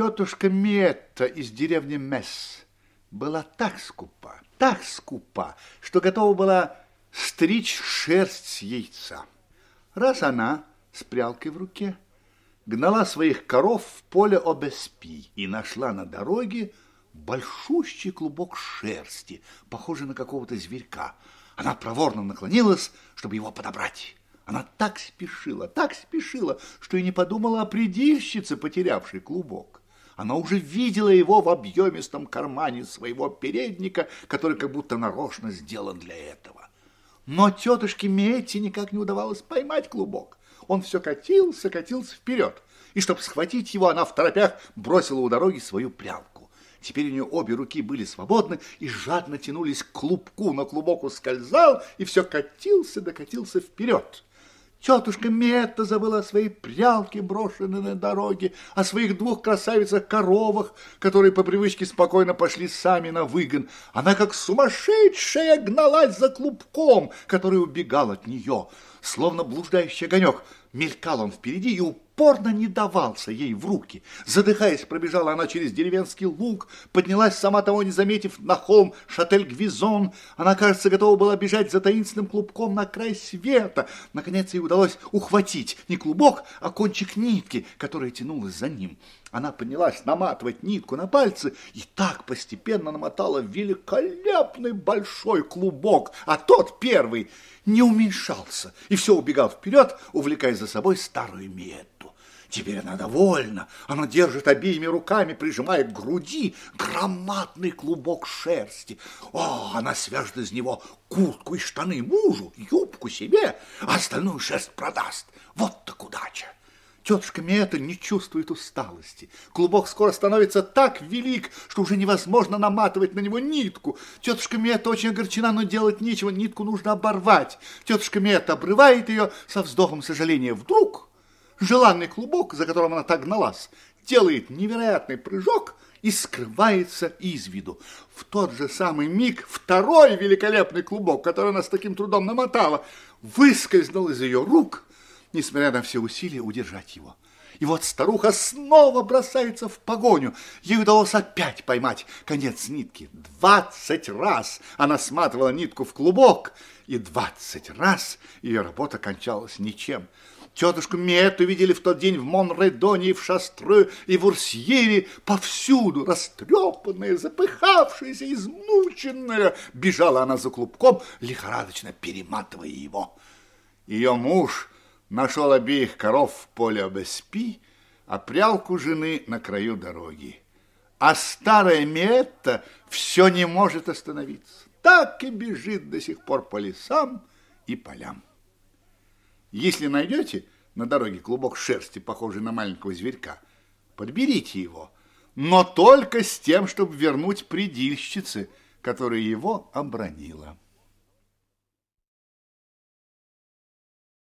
Тетушка Метта из деревни Месс была так скупа, так скупа, что готова была стричь шерсть с яйца. Раз она с прялкой в руке гнала своих коров в поле Обеспи и нашла на дороге большущий клубок шерсти, похожий на какого-то зверька. Она проворно наклонилась, чтобы его подобрать. Она так спешила, так спешила, что и не подумала о предильщице, потерявшей клубок. Она уже видела его в объемистом кармане своего передника, который как будто нарочно сделан для этого. Но тетушке Метти никак не удавалось поймать клубок. Он все катился, катился вперед. И чтобы схватить его, она в торопях бросила у дороги свою прялку. Теперь у нее обе руки были свободны и жадно тянулись к клубку, но клубок ускользал и все катился, докатился вперед. Тетушка Метта забыла о своей прялке, брошенной на дороге, о своих двух красавицах-коровах, которые по привычке спокойно пошли сами на выгон. Она, как сумасшедшая, гналась за клубком, который убегал от нее. Словно блуждающий огонек, мелькал он впереди и упорно не давался ей в руки. Задыхаясь, пробежала она через деревенский луг, поднялась, сама того не заметив, на холм Шатель-Гвизон. Она, кажется, готова была бежать за таинственным клубком на край света. Наконец ей удалось ухватить не клубок, а кончик нитки, которая тянулась за ним. Она поднялась наматывать нитку на пальцы и так постепенно намотала великолепный большой клубок, а тот первый не уменьшался и все убегал вперед, увлекая за собой старую Метту. Теперь она довольна. Она держит обеими руками, прижимая к груди громадный клубок шерсти. О, она свяжет из него куртку и штаны мужу, юбку себе, а остальную шерсть продаст. Вот так удача. Тетушка Мета не чувствует усталости. Клубок скоро становится так велик, что уже невозможно наматывать на него нитку. Тетушка Мета очень огорчена, но делать нечего, нитку нужно оборвать. Тетушка Мета обрывает ее со вздохом сожаления. Вдруг желанный клубок, за которым она так гналась, делает невероятный прыжок и скрывается из виду. В тот же самый миг второй великолепный клубок, который она с таким трудом намотала, выскользнул из ее рук – несмотря на все усилия, удержать его. И вот старуха снова бросается в погоню. Ей удалось опять поймать конец нитки. Двадцать раз она сматывала нитку в клубок, и двадцать раз ее работа кончалась ничем. Тетушку Мету видели в тот день в Монредоне, в Шастры, и в Урсьере, повсюду, растрепанная, запыхавшаяся, измученная. Бежала она за клубком, лихорадочно перематывая его. Ее муж нашел обеих коров в поле Обеспи, а прялку жены на краю дороги. А старая Метта все не может остановиться. Так и бежит до сих пор по лесам и полям. Если найдете на дороге клубок шерсти, похожий на маленького зверька, подберите его, но только с тем, чтобы вернуть предильщице, которая его обронила.